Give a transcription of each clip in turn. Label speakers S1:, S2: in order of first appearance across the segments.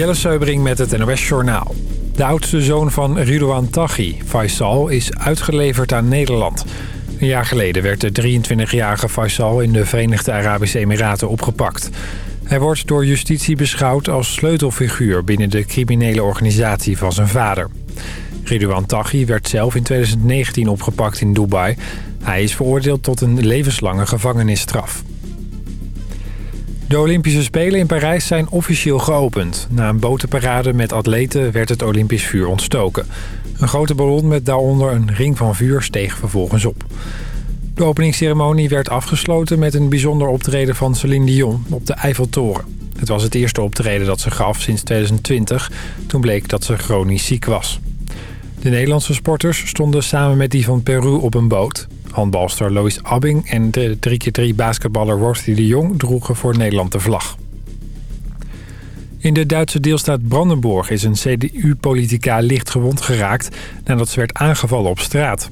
S1: Jelle Seubering met het NOS Journaal. De oudste zoon van Ridouan Taghi, Faisal, is uitgeleverd aan Nederland. Een jaar geleden werd de 23-jarige Faisal in de Verenigde Arabische Emiraten opgepakt. Hij wordt door justitie beschouwd als sleutelfiguur binnen de criminele organisatie van zijn vader. Ridouan Taghi werd zelf in 2019 opgepakt in Dubai. Hij is veroordeeld tot een levenslange gevangenisstraf. De Olympische Spelen in Parijs zijn officieel geopend. Na een botenparade met atleten werd het Olympisch vuur ontstoken. Een grote ballon met daaronder een ring van vuur steeg vervolgens op. De openingsceremonie werd afgesloten met een bijzonder optreden van Celine Dion op de Eiffeltoren. Het was het eerste optreden dat ze gaf sinds 2020. Toen bleek dat ze chronisch ziek was. De Nederlandse sporters stonden samen met die van Peru op een boot. Handbalster Lois Abbing en de 3x3 basketballer Worthy de Jong droegen voor Nederland de vlag. In de Duitse deelstaat Brandenburg is een CDU-politica licht gewond geraakt nadat ze werd aangevallen op straat.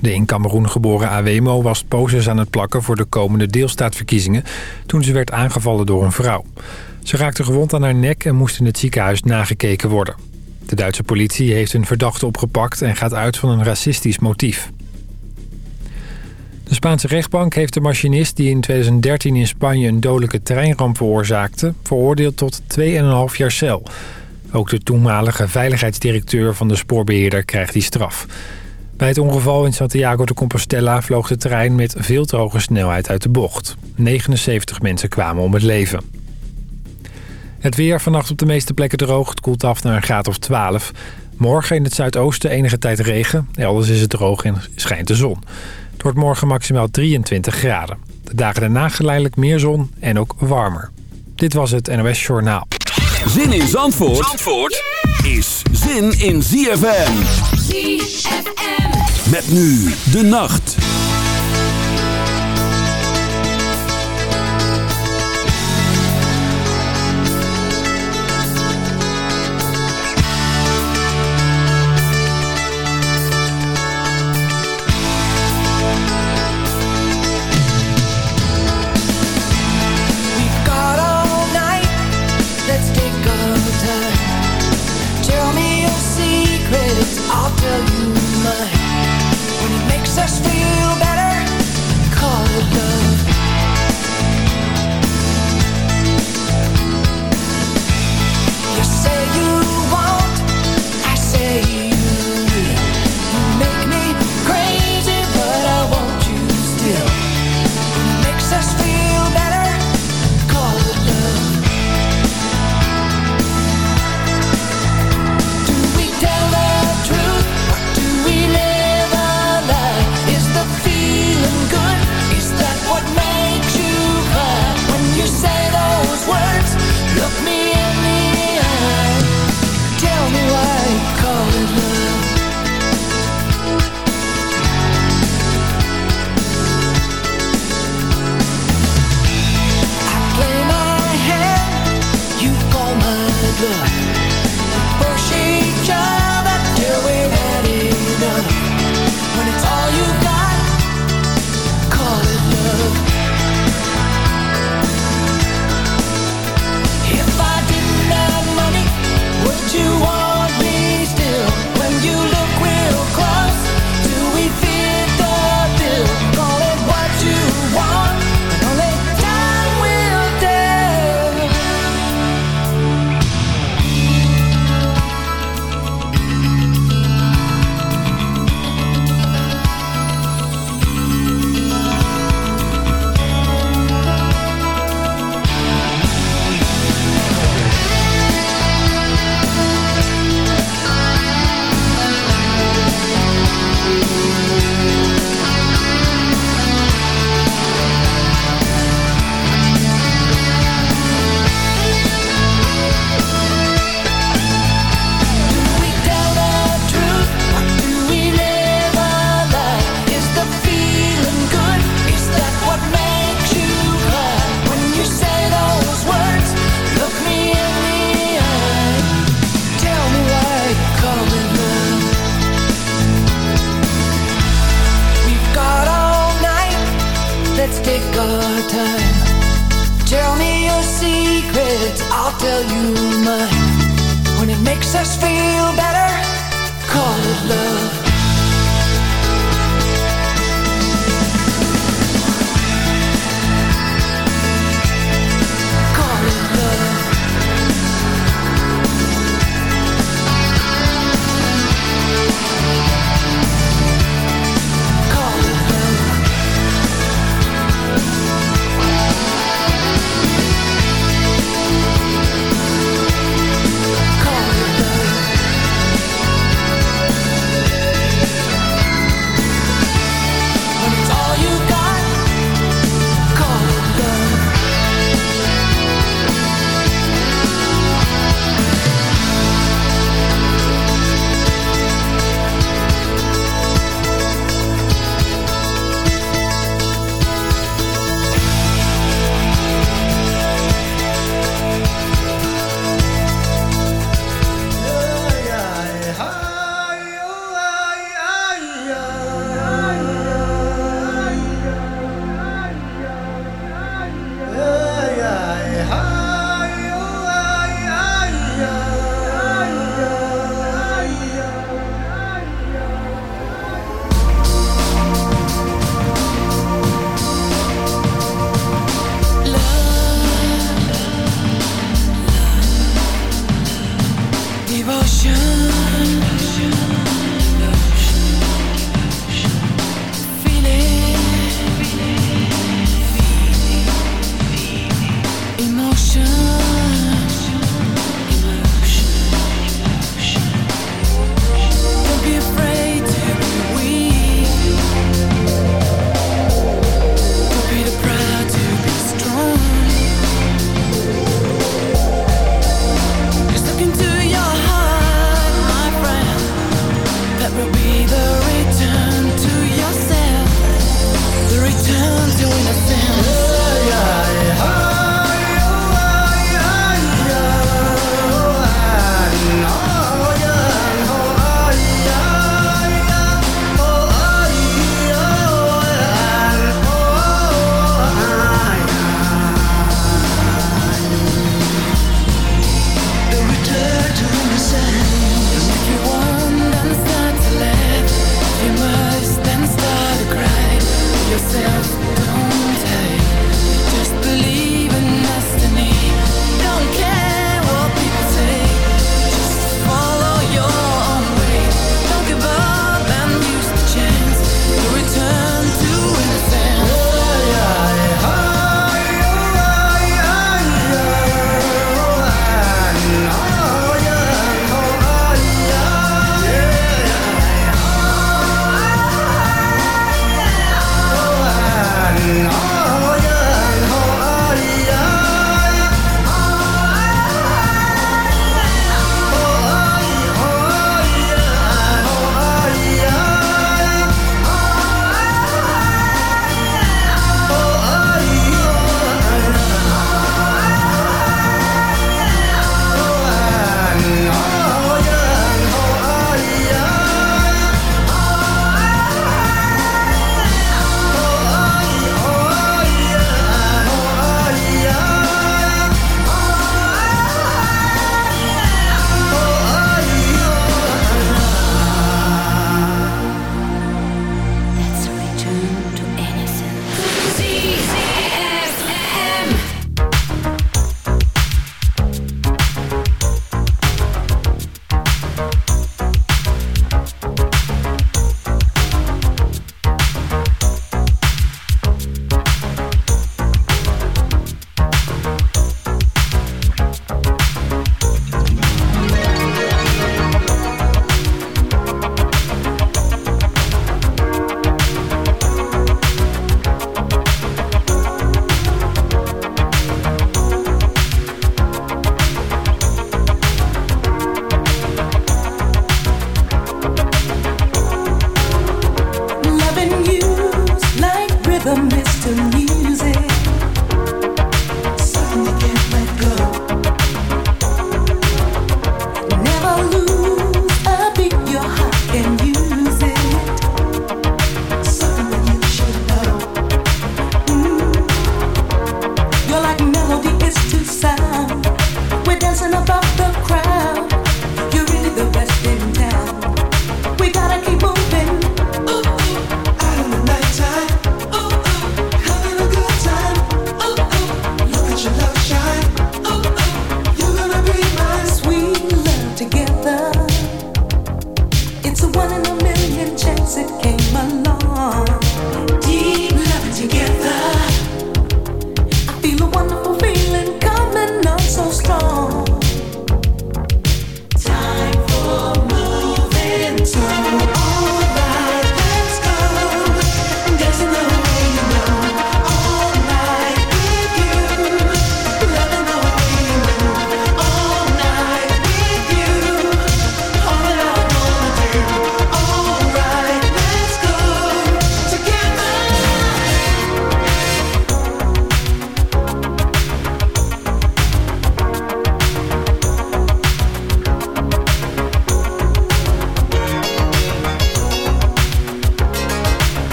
S1: De in Cameroen geboren Awemo was poses aan het plakken voor de komende deelstaatverkiezingen toen ze werd aangevallen door een vrouw. Ze raakte gewond aan haar nek en moest in het ziekenhuis nagekeken worden. De Duitse politie heeft een verdachte opgepakt en gaat uit van een racistisch motief. De Spaanse rechtbank heeft de machinist die in 2013 in Spanje een dodelijke treinramp veroorzaakte... veroordeeld tot 2,5 jaar cel. Ook de toenmalige veiligheidsdirecteur van de spoorbeheerder krijgt die straf. Bij het ongeval in Santiago de Compostela vloog de trein met veel te hoge snelheid uit de bocht. 79 mensen kwamen om het leven. Het weer vannacht op de meeste plekken droog. Het koelt af naar een graad of 12. Morgen in het zuidoosten enige tijd regen. Elders is het droog en schijnt de zon. Het wordt morgen maximaal 23 graden. De dagen daarna geleidelijk meer zon en ook warmer. Dit was het NOS Journaal.
S2: Zin in Zandvoort, Zandvoort is zin in ZFM. ZFM. Met nu de nacht.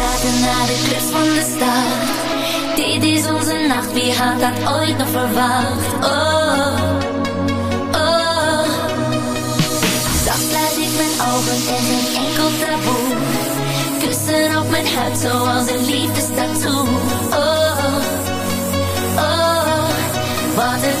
S3: zaten naar de clubs van de
S4: stad. Dit is onze nacht, wie had dat ooit nog verwacht? Oh, oh. Zacht sluit ik mijn ogen en een enkel taboe. Kussen op mijn huid zoals een liefdestatoe. Oh, oh. Wat
S5: een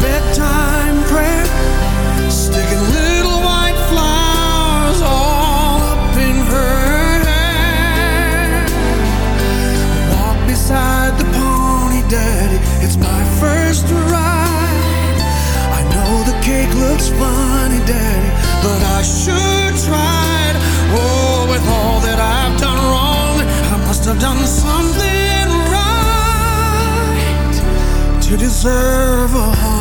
S5: bedtime prayer, sticking little white flowers all up in her hair. Walk beside the pony, daddy. It's my first ride. I know the cake looks funny, daddy, but I. Oh, with all that I've done wrong, I must have done something right to deserve a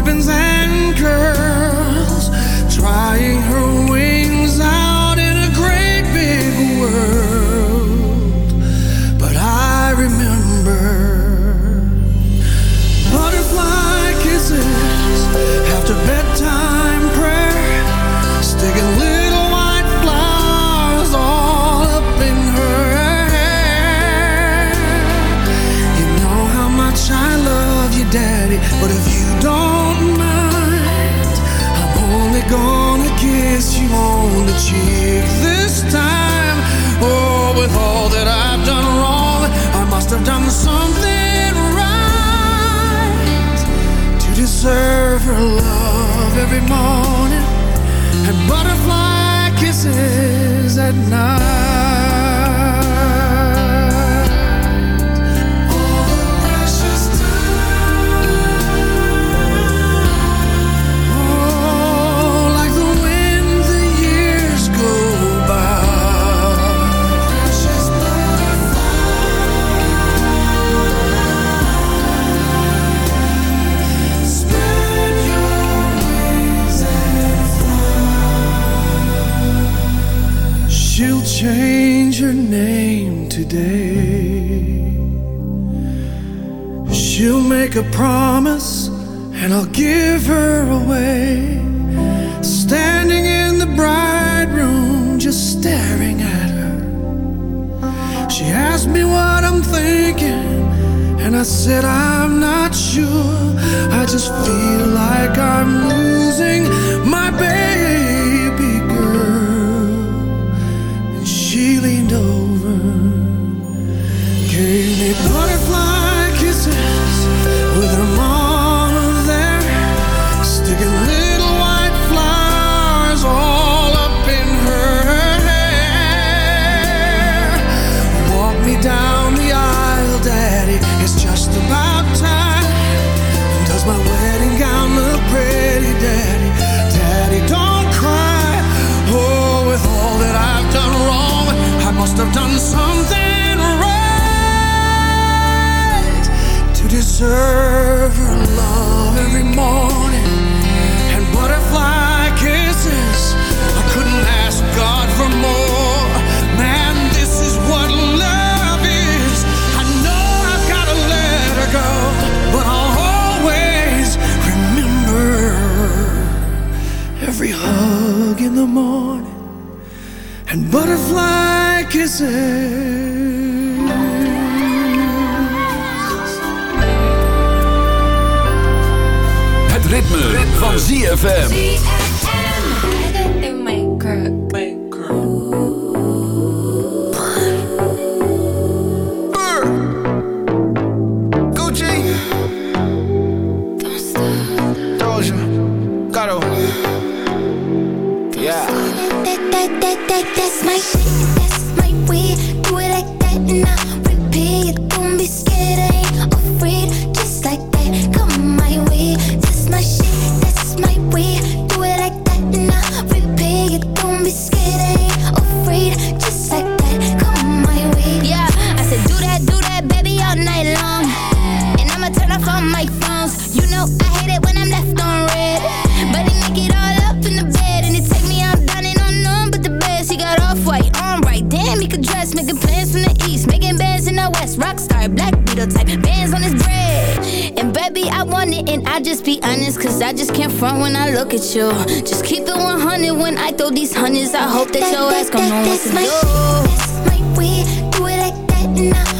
S5: ribbons and
S6: curls, trying her. throw these hundreds, I hope that, that your ass gon' know what to do.
S4: This might, we do it like that,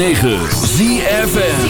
S7: 106.9 ZFN